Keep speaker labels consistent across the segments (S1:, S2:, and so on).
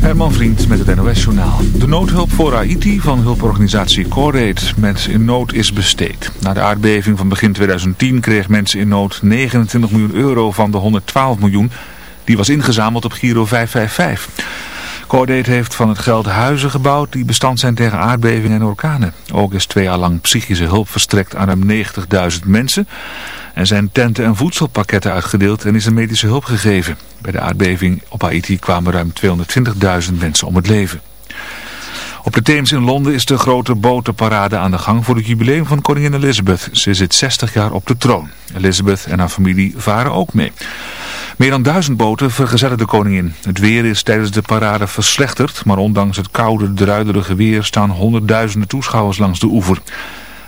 S1: Herman Vriend met het NOS Journaal. De noodhulp voor Haiti van hulporganisatie Cordate met in nood is besteed. Na de aardbeving van begin 2010 kreeg mensen in nood 29 miljoen euro van de 112 miljoen. Die was ingezameld op Giro 555. Cordate heeft van het geld huizen gebouwd die bestand zijn tegen aardbevingen en orkanen. Ook is twee jaar lang psychische hulp verstrekt aan ruim 90.000 mensen... Er zijn tenten en voedselpakketten uitgedeeld en is er medische hulp gegeven. Bij de aardbeving op Haiti kwamen ruim 220.000 mensen om het leven. Op de Theems in Londen is de grote botenparade aan de gang voor het jubileum van koningin Elizabeth. Ze zit 60 jaar op de troon. Elizabeth en haar familie varen ook mee. Meer dan duizend boten vergezellen de koningin. Het weer is tijdens de parade verslechterd, maar ondanks het koude, druiderige weer staan honderdduizenden toeschouwers langs de oever.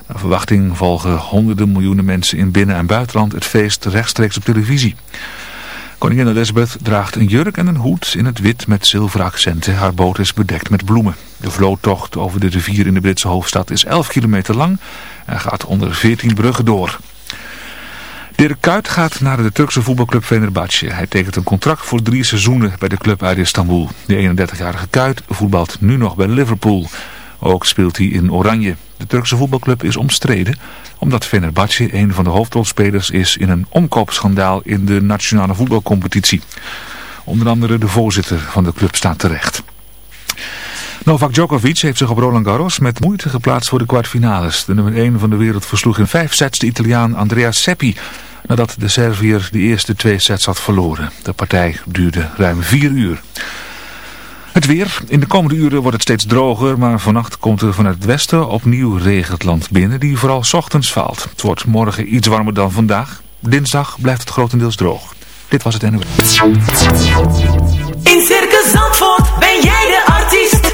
S1: Naar verwachting volgen honderden miljoenen mensen in binnen- en buitenland het feest rechtstreeks op televisie. Koningin Elizabeth draagt een jurk en een hoed in het wit met zilveren accenten. Haar boot is bedekt met bloemen. De vloottocht over de rivier in de Britse hoofdstad is 11 kilometer lang en gaat onder 14 bruggen door. Dirk Kuyt gaat naar de Turkse voetbalclub Fenerbahce. Hij tekent een contract voor drie seizoenen bij de club uit Istanbul. De 31-jarige Kuyt voetbalt nu nog bij Liverpool. Ook speelt hij in Oranje. De Turkse voetbalclub is omstreden omdat Fenerbahce een van de hoofdrolspelers is in een omkoopschandaal in de nationale voetbalcompetitie. Onder andere de voorzitter van de club staat terecht. Novak Djokovic heeft zich op Roland Garros met moeite geplaatst voor de kwartfinales. De nummer 1 van de wereld versloeg in vijf sets de Italiaan Andrea Seppi, nadat de Serviër de eerste twee sets had verloren. De partij duurde ruim vier uur. Het weer. In de komende uren wordt het steeds droger, maar vannacht komt er vanuit het westen opnieuw regen het land binnen, die vooral ochtends valt. Het wordt morgen iets warmer dan vandaag. Dinsdag blijft het grotendeels droog. Dit was het NOS.
S2: In Circus Zandvoort ben jij de artiest.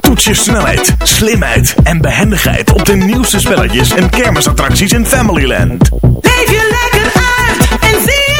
S3: Toets je snelheid, slimheid en behendigheid op de nieuwste spelletjes en kermisattracties in Familyland.
S2: Leef je lekker uit en zie zelf.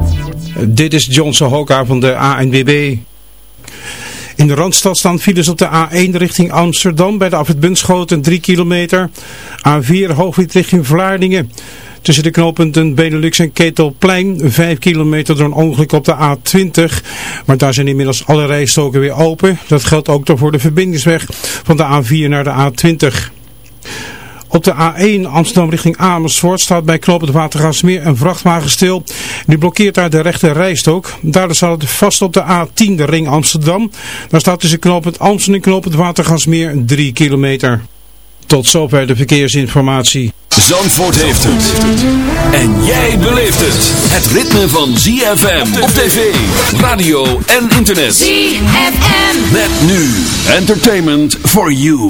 S4: Dit is Johnson Hoka van de ANWB. In de Randstad staan files op de A1 richting Amsterdam bij de afrit Bunschoten 3 kilometer. A4 hoofdwit richting Vlaardingen. Tussen de knooppunten Benelux en Ketelplein 5 kilometer door een ongeluk op de A20. Maar daar zijn inmiddels alle rijstoken weer open. Dat geldt ook voor de verbindingsweg van de A4 naar de A20. Op de A1 Amsterdam richting Amersfoort staat bij Knoop het Watergasmeer een vrachtwagen stil. Die blokkeert daar de rechte rijstok. Daardoor staat het vast op de A10 de ring Amsterdam. Daar staat tussen Knoop het Amsterdam en Knoop het Watergasmeer 3 kilometer. Tot zover de verkeersinformatie.
S1: Zandvoort heeft het. En jij beleeft het. Het ritme van ZFM op tv, radio en internet.
S2: ZFM.
S1: Met nu. Entertainment for you.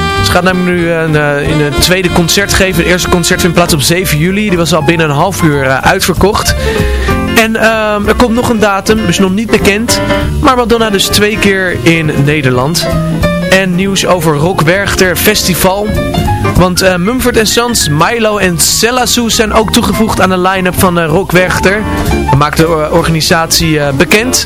S5: Gaat namelijk nu een, uh, in een tweede concert geven. Het eerste concert vindt plaats op 7 juli. Die was al binnen een half uur uh, uitverkocht. En uh, er komt nog een datum, dus nog niet bekend. Maar Madonna dus twee keer in Nederland. En nieuws over Rock Werchter Festival. Want uh, Mumford Sons, Milo en Sue zijn ook toegevoegd aan de line-up van uh, Rock Werchter. Maakt de organisatie bekend.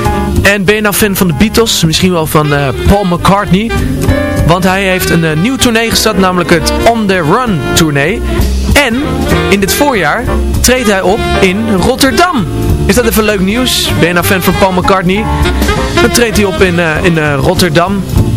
S5: En ben je nou fan van de Beatles? Misschien wel van uh, Paul McCartney. Want hij heeft een uh, nieuw tournee gestart, namelijk het On The Run tournee. En in dit voorjaar treedt hij op in Rotterdam. Is dat even leuk nieuws? Ben je nou fan van Paul McCartney? Dan treedt hij op in, uh, in Rotterdam.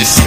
S6: Isso.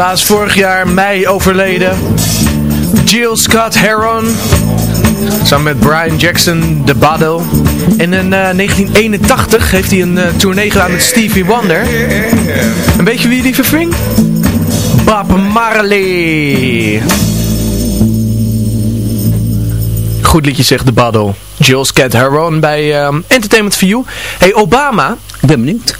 S5: helaas vorig jaar mei overleden. Jill Scott Heron. Samen met Brian Jackson, de Battle. En in eh, 1981 heeft hij een eh, tournee gedaan met Stevie Wonder. En weet je wie die verving? Bob Marley. Goed liedje zegt de Battle. Jill Scott Heron bij eh, Entertainment for You. Hey Obama.
S7: Ik ben benieuwd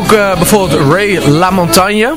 S5: Ook eh, bijvoorbeeld Ray LaMontagne.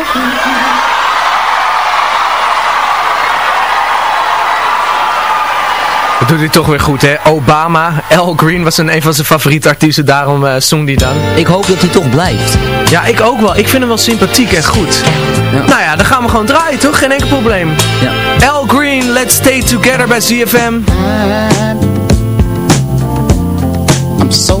S5: doet hij toch weer goed, hè? Obama, Al Green was een, een van zijn favoriete artiesten. Daarom zong hij dan.
S7: Ik hoop dat hij toch blijft.
S5: Ja, ik ook wel. Ik vind hem wel sympathiek en goed.
S7: Ja.
S5: Nou ja, dan gaan we gewoon draaien, toch? Geen enkel probleem.
S7: Ja.
S5: Al Green, Let's Stay Together bij ZFM.
S8: I'm so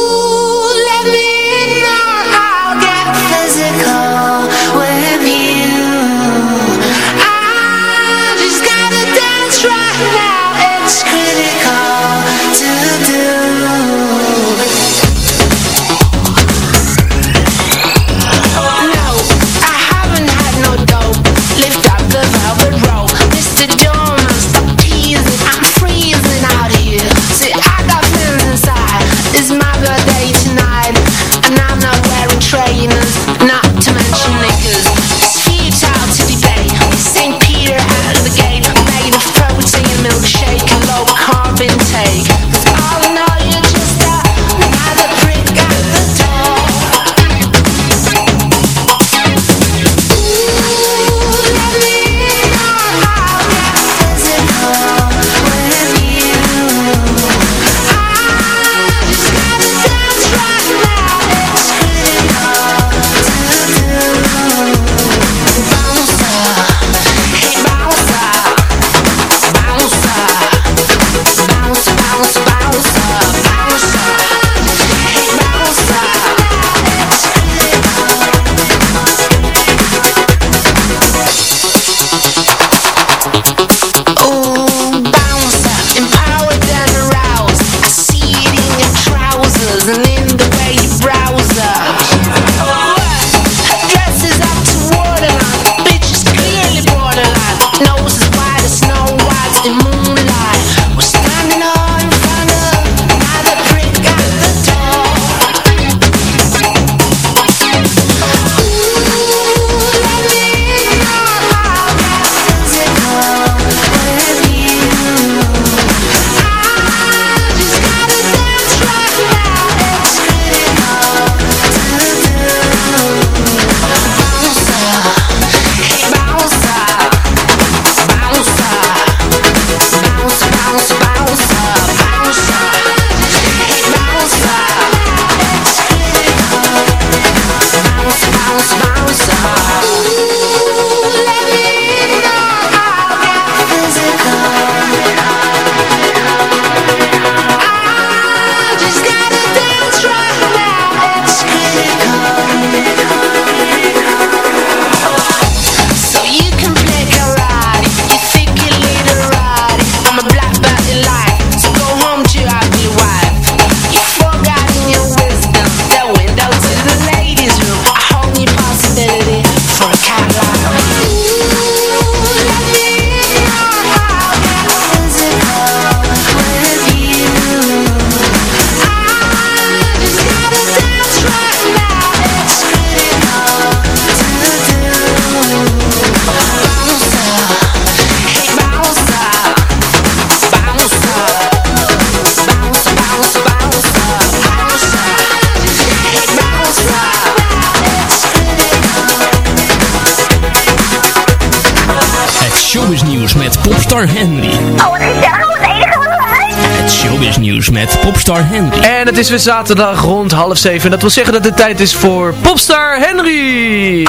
S9: Popstar Henry.
S5: En het is weer zaterdag rond half zeven. En dat wil zeggen dat het tijd is voor Popstar Henry.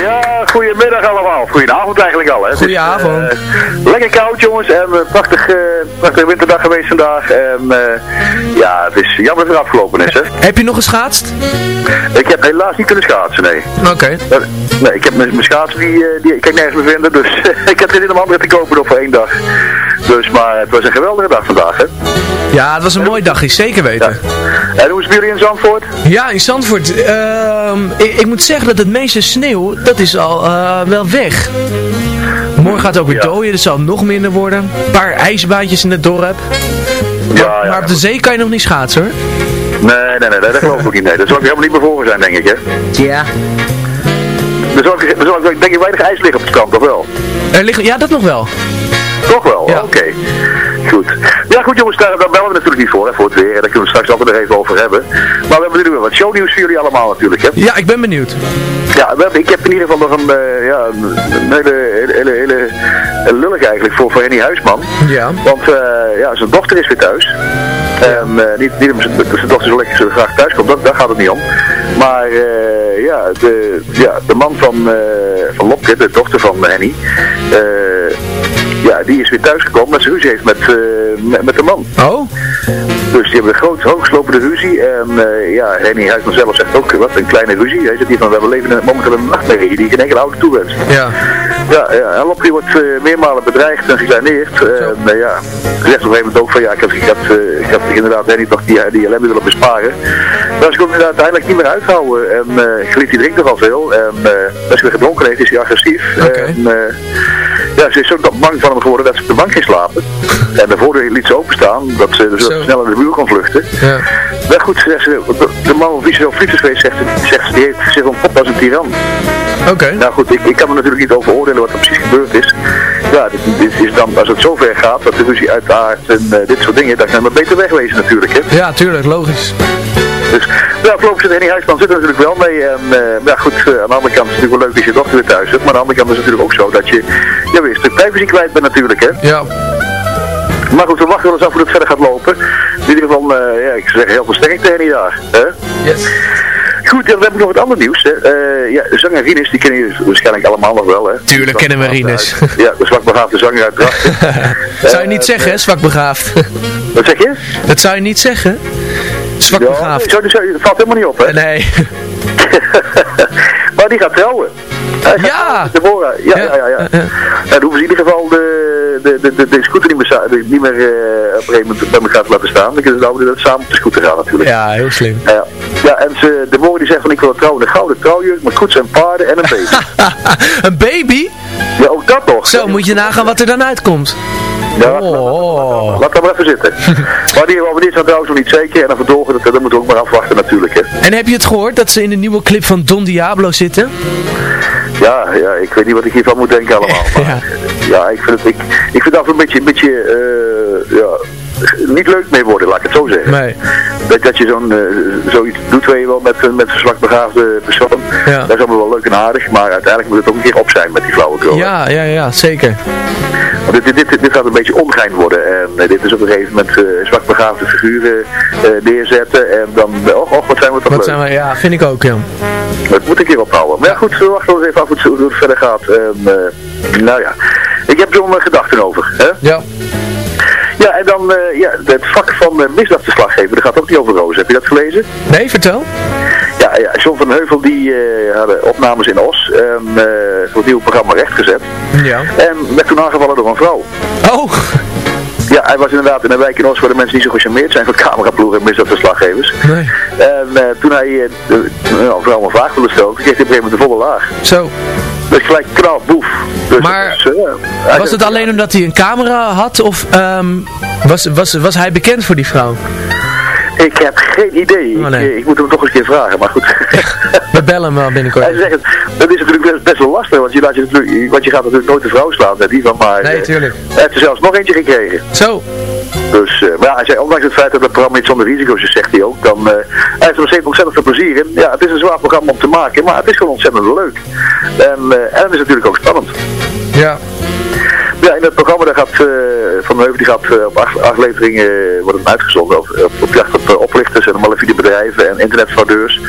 S10: Ja, goedemiddag allemaal. Goedenavond eigenlijk al. Hè. Het is,
S5: Goedenavond.
S10: eh, lekker koud jongens en een prachtig, eh, prachtige winterdag geweest vandaag. En eh, ja, het is jammer dat het afgelopen is. Hè.
S5: Heb je nog geschaatst?
S10: Ik heb helaas niet kunnen schaatsen, nee.
S5: Oké.
S10: Eh, Nee, ik heb mijn schaatsen, die, eh, die ik kan ik nergens meer vinden. Dus ik heb geen zin om andere te kopen nog voor één dag. Dus, maar het was een geweldige dag vandaag, hè.
S5: Ja, het was een mooi dagje, zeker weten.
S10: En hoe is het jullie in Zandvoort?
S5: Ja, in Zandvoort. ehm, ik, ik moet zeggen dat het meeste sneeuw, dat is al eh, wel weg. Morgen gaat het ook weer dooien, dus zal nog minder worden. Een paar ijsbaantjes in het dorp.
S10: Ja, ja.
S5: Maar op de zee kan je nog niet schaatsen hoor.
S10: Nee, nee, nee, dat geloof ik ook niet. Nee, daar zal ik helemaal niet meer voor zijn, denk ik, hè.
S7: Ja.
S10: Er zal, er zal denk ik weinig ijs liggen op het strand, of wel?
S5: Er liggen, ja, dat nog wel.
S10: Toch wel? Oké. Goed. Ja goed jongens, daar, daar bellen we natuurlijk niet voor, hè, voor het weer. Daar kunnen we straks altijd nog even over hebben. Maar we hebben nu weer wat shownieuws voor jullie allemaal natuurlijk, hè.
S5: Ja, ik ben benieuwd.
S10: Ja, ik heb in ieder geval nog een, eh, ja, een, hele, hele, hele, hele lullig eigenlijk voor, voor Henny Huisman.
S5: Ja.
S10: Want eh, ja, zijn dochter is weer thuis. En eh, niet, niet zijn- dochter zo lekker zo graag thuis komt, dat, daar gaat het niet om. Maar eh, ja, de, ja, de man van, eh van Lopke, de dochter van Henny, eh, ja, die is weer thuisgekomen dat ze ruzie heeft met, eh, met, met de man.
S5: Oh?
S10: Dus die hebben een groot, hoogslopende ruzie. En eh, ja, Henny Huisman zelf zegt ook, wat een kleine ruzie. Hij zegt hier van, we hebben leven momenteel een nachtmerrie die geen enkele auto toewenst.
S5: Ja.
S10: Ja, ja en Lopke wordt eh, meermalen bedreigd en gekleineerd. En ja, zegt op een gegeven moment ook van, ja, ik heb, ik heb, eh, ik inderdaad Henny toch die, die ellende willen besparen. Maar ze kon hem uiteindelijk niet meer uithouden. En uh, Griet die drinkt nogal veel. En als hij weer gedronken heeft, is hij agressief. En ja, ze is zo bang van hem geworden dat ze op de bank ging slapen. en de voordeur liet ze openstaan, dat ze dus sneller naar de muur kon vluchten.
S5: Ja.
S10: Maar goed, zegt ze, de, man op wie ze zo geweest, zegt, zegt ze, die heeft zich ontpopt als een tiran.
S5: Oké.
S10: Nou goed, ik, ik kan me natuurlijk niet over oordelen wat er precies gebeurd is. Ja, dit, dit is dan, als het zover gaat, dat de ruzie uitaardt en uh, dit soort dingen, dan kan het beter wegwezen natuurlijk, hè.
S5: Ja, tuurlijk, logisch.
S10: Dus ja, voorlopig zit Henny Huisman zit er natuurlijk wel mee. En uh, ja, goed, uh, aan de andere kant is het natuurlijk wel leuk als je dochter weer thuis hebt. Maar aan de andere kant is het natuurlijk ook zo dat je ja, weer een stuk privacy kwijt bent natuurlijk, hè.
S5: Ja.
S10: Maar goed, we wachten wel eens af hoe het verder gaat lopen. In ieder geval, uh, ja, ik zeg heel veel sterkte Henny daar. Hè?
S5: Yes.
S10: Goed, dan heb ik nog wat ander nieuws. Hè. Uh, ja, zanger Rinus, die kennen jullie waarschijnlijk allemaal nog wel. Hè.
S5: Tuurlijk kennen we Rinus.
S10: Ja, de zwakbegaafde zanger uit Drachten.
S5: dat zou je niet zeggen, hè, zwakbegaafd.
S10: Wat zeg je?
S5: Dat zou je niet zeggen. Zwakbegaafd.
S10: Ja, nee, zo, dat valt helemaal niet op, hè?
S5: Nee.
S10: maar die gaat trouwen. Hij gaat
S5: ja.
S10: Deborah. Ja, ja, ja. ja, ja. En dan hoeven ze in ieder geval de, de, de, de, de scooter niet meer, niet meer uh, op een gegeven moment bij elkaar te laten staan. Dan kunnen ze nou dat samen op de scooter gaan natuurlijk.
S5: Ja, heel slim.
S10: Uh, ja, en ze, Deborah die zegt van ik wil trouwen een gouden trouwjurk met koets en paarden en een baby.
S5: een baby?
S10: Ja, ook dat nog.
S5: Zo, moet je nagaan wat er dan uitkomt.
S10: Ja, oh. laat dat maar even zitten. maar die hebben dit trouwens nog niet zeker. En dan verdorgen, dat, dat moeten we ook maar afwachten natuurlijk. Hè.
S5: En heb je het gehoord dat ze in de nieuwe clip van Don Diablo zitten?
S10: Ja, ja, ik weet niet wat ik hiervan moet denken allemaal. Maar, ja. ik vind het, ik, ik vind dat een beetje, een beetje uh, ja, niet leuk mee worden, laat ik het zo zeggen.
S5: Nee.
S10: Dat, dat je zo'n uh, zoiets doet, weet je wel, met, met een zwak begaafde persoon.
S5: Ja.
S10: Dat is allemaal wel leuk en aardig, maar uiteindelijk moet het ook een keer op zijn met die flauwekul.
S5: Ja, ja, ja, zeker.
S10: Dit, dit, dit, dit, gaat een beetje ongein worden en dit is op een gegeven moment uh, zwak begaafde figuren neerzetten en dan, oh, oh, wat zijn we toch
S5: wat
S10: leuk.
S5: Zijn we, ja, vind ik ook, ja.
S10: Dat moet ik hier ophouden. Maar ja, goed, we wachten eens even af hoe het verder gaat. En, nou ja, ik heb er mijn gedachten over. Hè?
S5: Ja.
S10: Ja, en dan uh, ja, het vak van uh, misdaadverslaggever, dat gaat ook niet over rozen. Heb je dat gelezen?
S5: Nee, vertel.
S10: Ja, ja John van Heuvel die uh, hadden opnames in Os en voor het nieuwe programma rechtgezet.
S5: Ja.
S10: En werd toen aangevallen door een vrouw.
S5: Oh!
S10: Ja, hij was inderdaad in een wijk in Os waar de mensen niet zo gecharmeerd zijn van cameraploegen en misdaadverslaggevers.
S5: Nee.
S10: En toen hij een vrouw een vraag wilde stellen, kreeg hij op een gegeven moment de volle laag.
S5: Zo.
S10: Dus gelijk knal, boef. Dus
S5: maar
S10: was, uh,
S5: was het alleen omdat hij een camera had of um, was, was, was hij bekend voor die vrouw?
S10: Ik heb geen idee. Oh, nee. ik, ik, moet hem toch eens een keer vragen, maar goed.
S5: We bellen hem wel binnenkort.
S10: Hij zegt, dat is natuurlijk best, best wel lastig, want je, laat je, natuurlijk, want je gaat natuurlijk nooit de vrouw slaan met die van maar.
S5: Nee, tuurlijk.
S10: Hij heeft er zelfs nog eentje gekregen.
S5: Zo.
S10: Dus, uh, maar ja, hij zei, ondanks het feit dat het programma niet zonder risico's is, zegt hij ook, dan uh, hij heeft er nog steeds ontzettend veel plezier in. Ja, het is een zwaar programma om te maken, maar het is gewoon ontzettend leuk. En, uh, en het is natuurlijk ook spannend.
S5: Ja.
S10: in het programma daar gaat, eh, Van de Heuvel die gaat eh, op acht afleveringen eh, wordt het uitgezonden. Op, op, op op eh, oplichters en malafide bedrijven en internetfraudeurs.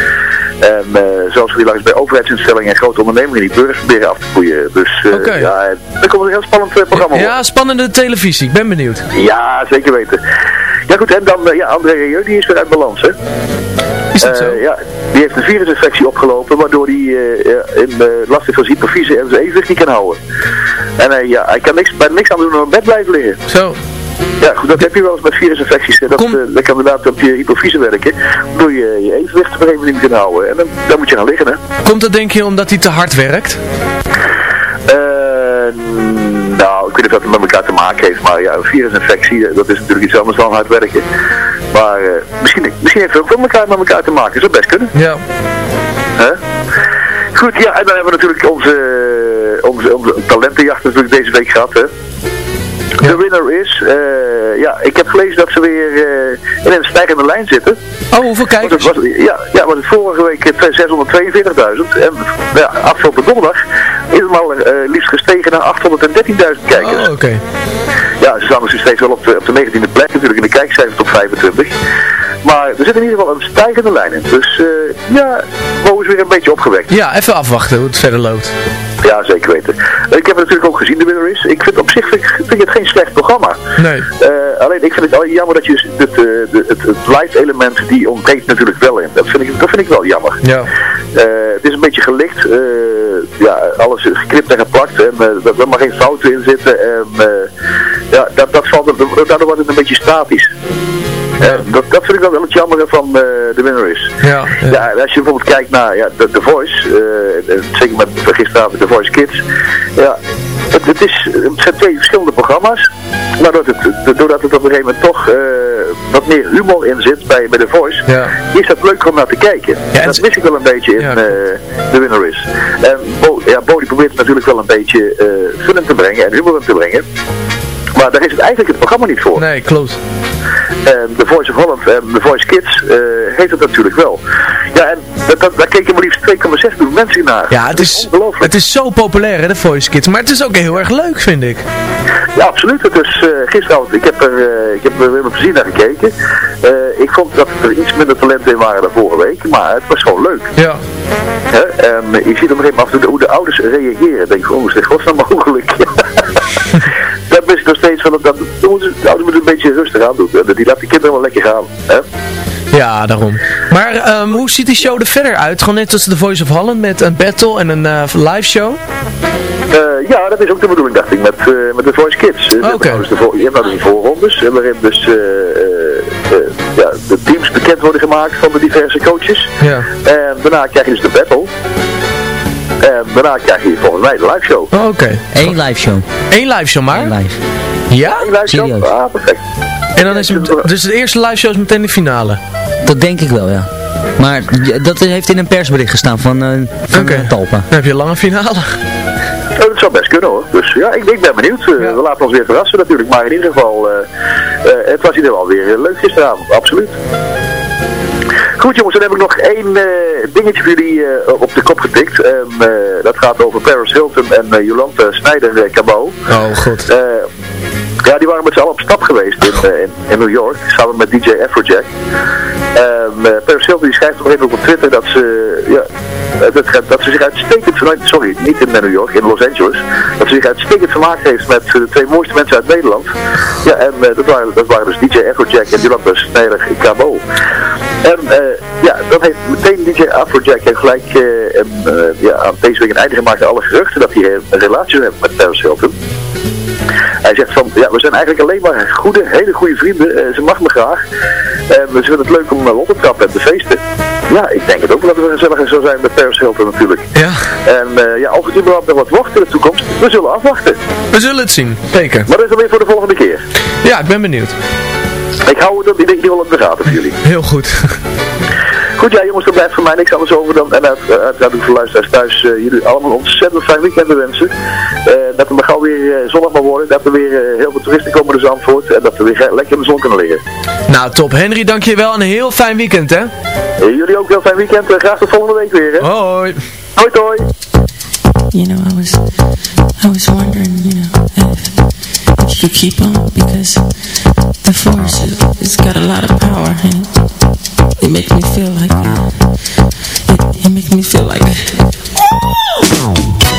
S10: En eh, zoals we die langs bij overheidsinstellingen en grote ondernemingen die burgers proberen af te koeien. Dus eh,
S5: Oké.
S10: ja, er komt een heel spannend eh, programma op.
S5: Ja, spannende televisie. Ik ben benieuwd.
S10: Ja, zeker weten. Ja goed, en dan, eh, ja, André Rieu, die is weer uit balans, hè?
S5: Is dat
S10: Eh,
S5: zo?
S10: Ja, die heeft een virusinfectie opgelopen, waardoor hij eh, in, eh, last heeft van hypofyse en zijn evenwicht niet kan houden. En hij, ja, hij kan niks, bij niks aan doen dan op bed blijven liggen.
S5: Zo.
S10: Ja, goed, dat heb je wel eens met virusinfecties. hè. Dat,
S5: Kom.
S10: eh, dat kan inderdaad op je hypofyse werken, waardoor je je evenwicht op een gegeven moment niet kan houden. En dan, dan moet je gaan liggen, hè.
S5: Komt dat denk je omdat hij te hard werkt?
S10: Eh, nou, ik weet niet of dat met elkaar te maken heeft, maar ja, een virusinfectie, eh, dat is natuurlijk iets anders dan hard werken. Maar misschien, misschien heeft het ook wel elkaar met elkaar te maken, zou best kunnen.
S5: Ja.
S10: Hè? Goed, ja, en dan hebben we natuurlijk onze, onze, onze talentenjacht natuurlijk deze week gehad, hè. De winner is, eh, ja, ik heb gelezen dat ze weer eh, in een stijgende lijn zitten.
S5: Oh, hoeveel kijkers?
S10: was, ja, ja, want het vorige week eh, 642.000 en ja, afgelopen donderdag is het maar eh, liefst gestegen naar 813.000 kijkers.
S5: Oh, oké.
S10: Ja, ze staan dus steeds wel op de, op de 19e plek natuurlijk in de kijkcijfers tot 25. Maar er zit in ieder geval een stijgende lijn in. Dus eh, ja, Mo is weer een beetje opgewekt.
S5: Ja, even afwachten hoe het verder loopt.
S10: Ja, zeker weten. Ik heb het natuurlijk ook gezien, de winner is. Ik vind op zich vind, ik- vind ik het geen slecht programma.
S5: Nee.
S10: Eh, alleen ik vind het jammer dat je het, eh, de, het, het live element, die ontbreekt natuurlijk wel in. Dat vind ik, dat vind ik wel jammer.
S5: Ja.
S10: Eh, het is een beetje gelicht. eh, ja, alles geknipt en geplakt. En er mag geen fouten in zitten. En ja, dat, dat valt, daardoor wordt het een beetje statisch. Dat, dat vind ik wel wel het jammere van eh, de winner is.
S5: Ja.
S10: Ja, als je bijvoorbeeld kijkt naar ja, The, The Voice, eh, eh, zeker met gisteravond The Voice Kids, ja, het, het, is, het zijn twee verschillende programma's, maar doordat het, doordat het op een gegeven moment toch eh, wat meer humor in zit bij, bij The Voice,
S5: Ja.
S10: is dat leuk om naar te kijken.
S5: Ja, en
S10: dat mis ik wel een beetje in
S5: Ja,
S10: eh The Winner is. En Bo, ja, Bo die probeert natuurlijk wel een beetje eh fun in te brengen en humor in te brengen. Maar daar is het eigenlijk het programma niet voor.
S5: Nee, klopt.
S10: En The Voice of Holland en The Voice Kids eh, heeft het natuurlijk wel. Ja, en dat, dat, daar keken maar liefst 2,6 miljoen mensen naar.
S5: Ja, het is, het is zo populair hè, de Voice Kids. Maar het is ook heel erg leuk, vind ik.
S10: Ja, absoluut. Het is eh, gisteravond, ik heb er, eh, ik heb er weer met plezier naar gekeken. Eh, ik vond dat er iets minder talenten in waren dan vorige week, maar het was gewoon leuk.
S5: Ja.
S10: Hè? En eh, je ziet op een gegeven moment hoe de ouders reageren. Denk ik, oh, is dit godsnaam mogelijk? dat is nog steeds van, dat, dat, dan moeten- moeten een beetje rustig aan doen. Die laat die kinderen wel lekker gaan. Hè?
S5: Ja, daarom. Maar ehm, hoe ziet die show er verder uit? Gewoon net als The Voice of Holland met een battle en een eh, live show?
S10: Eh, ja, dat is ook de bedoeling, dacht ik, met, eh, met de Voice Kids. Je hebt
S5: Oké.
S10: nou dus je hebt nou dus de voorrondes, waarin dus ja, de teams bekend worden gemaakt van de diverse coaches.
S5: Ja.
S10: En daarna krijg je dus de battle. Daarna krijg je volgens mij de live show.
S5: Oh, Oké.
S7: Eén live show.
S5: Eén live show maar?
S7: Eén live.
S5: Ja?
S10: Live show?
S7: Serieus?
S10: Ah, perfect.
S5: En dan is het, dus de eerste live show is meteen de finale?
S7: Dat denk ik wel, ja. Maar dat heeft in een persbericht gestaan van, eh van eh, Talpa.
S5: Dan heb je een lange finale.
S10: Oh, dat zou best kunnen hoor. Dus ja, ik, ik ben benieuwd. Eh,
S5: Ja.
S10: We laten ons weer verrassen natuurlijk. Maar in ieder geval, eh, eh, het was in ieder geval weer eh, leuk gisteravond. Absoluut. Goed jongens, dan heb ik nog één eh, dingetje voor jullie eh, op de kop getikt. En, eh, dat gaat over Paris Hilton en Jolante Snijder uh, Cabot.
S5: Oh, god.
S10: Ja, die waren met z'n allen op stap geweest in, eh, in, in New York, samen met DJ Afrojack. En uh, Paris die schrijft gegeven moment op Twitter dat ze, ja, eh, dat, dat ze zich uitstekend vermaakt, sorry, niet in New York, in Los Angeles, dat ze zich uitstekend vermaakt heeft met eh, de twee mooiste mensen uit Nederland. Ja, en dat, waren, dat waren dus DJ Afrojack en Jolanta Snijder Cabo. En ja, dan heeft meteen DJ Afrojack heeft gelijk ja, aan deze week een einde gemaakt aan alle geruchten dat hij een relatie heeft met Paris Hilton. Hij zegt van, ja, we zijn eigenlijk alleen maar goede, hele goede vrienden. Eh, ze mag me graag. En we vinden het leuk om naar Londen te trappen en te feesten. Ja, ik denk het ook wel dat we gezelliger zou zijn met Paris Hilton natuurlijk.
S5: Ja.
S10: En eh, ja, of het überhaupt nog wat wordt in de toekomst, we zullen afwachten.
S5: We zullen het zien. Zeker.
S10: Maar dat is dan weer voor de volgende keer.
S5: Ja, ik ben benieuwd.
S10: Ik hou het in ieder geval op de gaten voor jullie.
S5: Heel goed.
S10: Goed, ja jongens, er blijft voor mij niks anders over dan, en uit- uiteraard ook voor luisteraars thuis, eh, jullie allemaal een ontzettend fijn weekend wensen. Eh, dat het maar gauw weer eh, zonnig mag worden, dat er weer eh, heel veel toeristen komen naar Zandvoort en dat we weer lekker in de zon kunnen liggen.
S5: Nou, top. Henry, dankjewel en een heel fijn weekend, hè?
S10: Eh, jullie ook heel fijn weekend, Eh, graag tot volgende week weer. Hè?
S5: Hoi.
S10: Hoi, hoi.
S11: You know, I was, I was wondering, you know, if to keep on because the force has got a lot of power and it, it makes me feel like it, it makes me feel like
S12: Just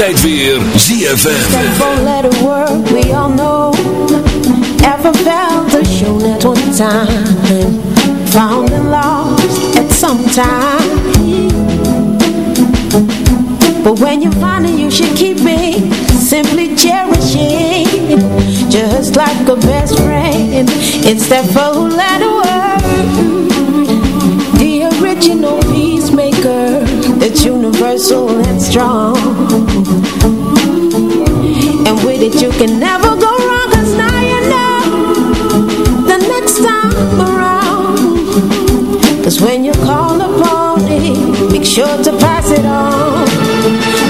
S3: tijd weer ZFM.
S13: Four letter word we all know. Ever felt the shown at one time. Found and lost at some time. But when you find it, you should keep it. Simply cherishing. Just like a best friend. It's that four letter word. The original peacemaker. That's universal and strong. And with it you can never go wrong Cause now you know The next time around Cause when you call upon it Make sure to pass it on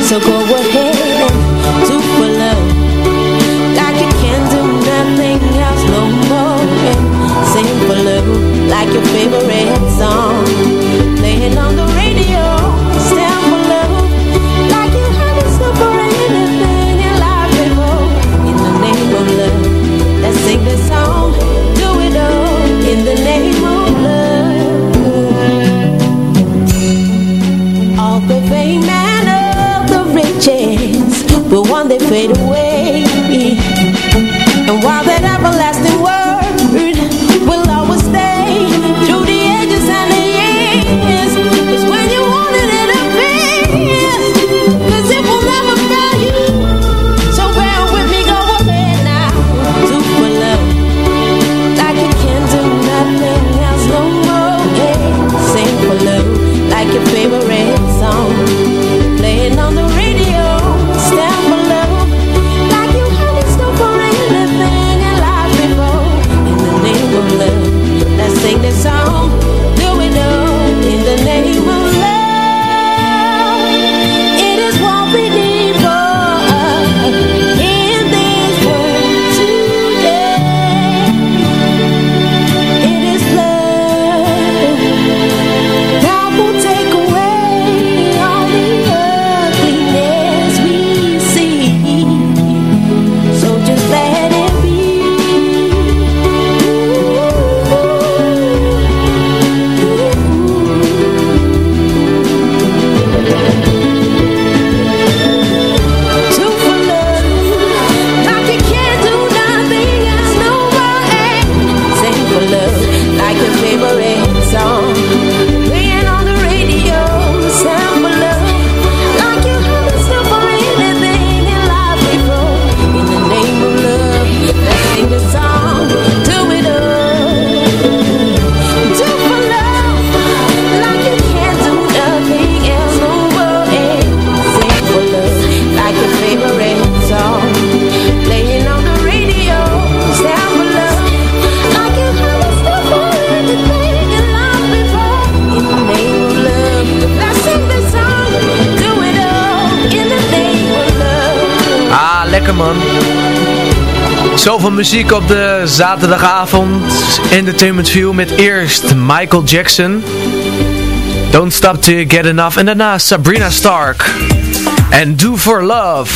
S13: So go ahead and do for love Like you can do nothing else no more And sing for love Like your favorite fade away
S5: muziek op de zaterdagavond. Entertainment View met eerst Michael Jackson. Don't Stop To Get Enough. En daarna Sabrina Stark. En Do For Love.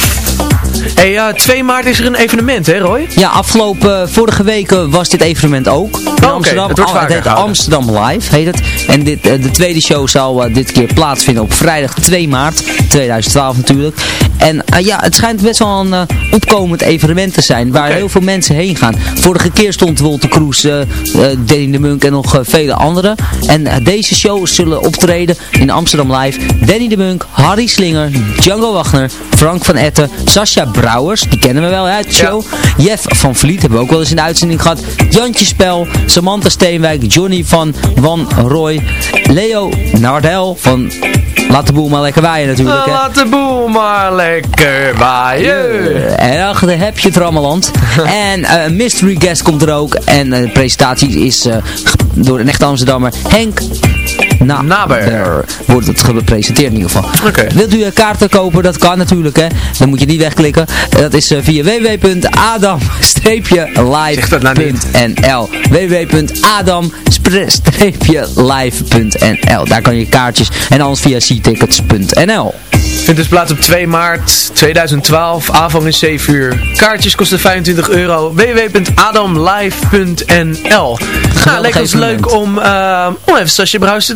S5: Hey, eh, 2 maart is er een evenement hè Roy?
S7: Ja, afgelopen, vorige week eh, was dit evenement ook. In Amsterdam.
S5: het wordt
S7: Ah, heet. Amsterdam Live, heet het. En dit, eh, de tweede show zal eh, dit keer plaatsvinden op vrijdag 2 maart 2012 natuurlijk. En eh, ja, het schijnt best wel een eh, opkomend evenement te zijn, waar heel veel mensen heen gaan. Vorige keer stond Wolter Kroes, eh, Danny de Munk en nog vele anderen. En deze shows zullen optreden in Amsterdam Live. Danny de Munk, Harry Slinger, Django Wagner, Frank van Etten, Sascha Brouwers, die kennen we wel hè, uit de show. Jeff van Vliet hebben we ook wel eens in de uitzending gehad. Jantje Spel, Samantha Steenwijk, Johnny van Van Roy, Leo Nardel van Laat de boel maar lekker waaien natuurlijk. Hè.
S5: Laat de boel maar lekker waaien.
S7: En achter heb je het Rammeland. en eh, een mystery guest komt er ook. En eh, de presentatie is eh, door een echte Amsterdammer. Henk na naber wordt het gepresenteerd in ieder geval. Okay. Wilt u eh, kaarten kopen? Dat kan natuurlijk, hè. Dan moet je die wegklikken. Dat is eh, via www.adam-live.nl nou www.adam-live.nl Daar kan je kaartjes en alles via ctickets.nl
S6: Vindt dus plaats op 2 maart 2012, avond is 7 uur. Kaartjes kosten 25 euro. www.adamlive.nl Ga lekker eens leuk om, uh, om even Sasje Bruis te.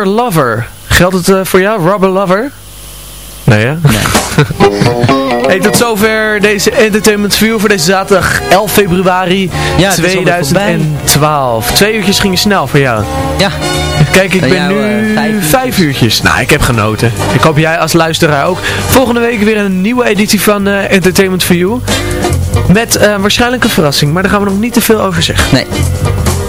S14: Rubber Lover.
S5: Geldt het eh, voor jou, Rubber Lover? Nee, hè? Nee. hey, tot zover deze Entertainment View voor deze zaterdag 11 februari
S15: Ja, het is alweer
S5: 2012. Twee uurtjes gingen snel voor jou.
S15: Ja.
S5: Kijk, ik
S15: En
S5: ben
S15: jou,
S5: nu
S15: eh, vijf
S5: vijf, uurtjes. Nou, ik heb genoten. Ik hoop jij als luisteraar ook. Volgende week weer een nieuwe editie van eh, Entertainment for You. Met eh, waarschijnlijk een verrassing, maar daar gaan we nog niet te veel over zeggen.
S15: Nee.